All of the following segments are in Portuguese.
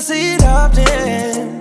I see it often.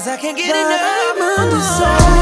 Cause I can't get enough. The.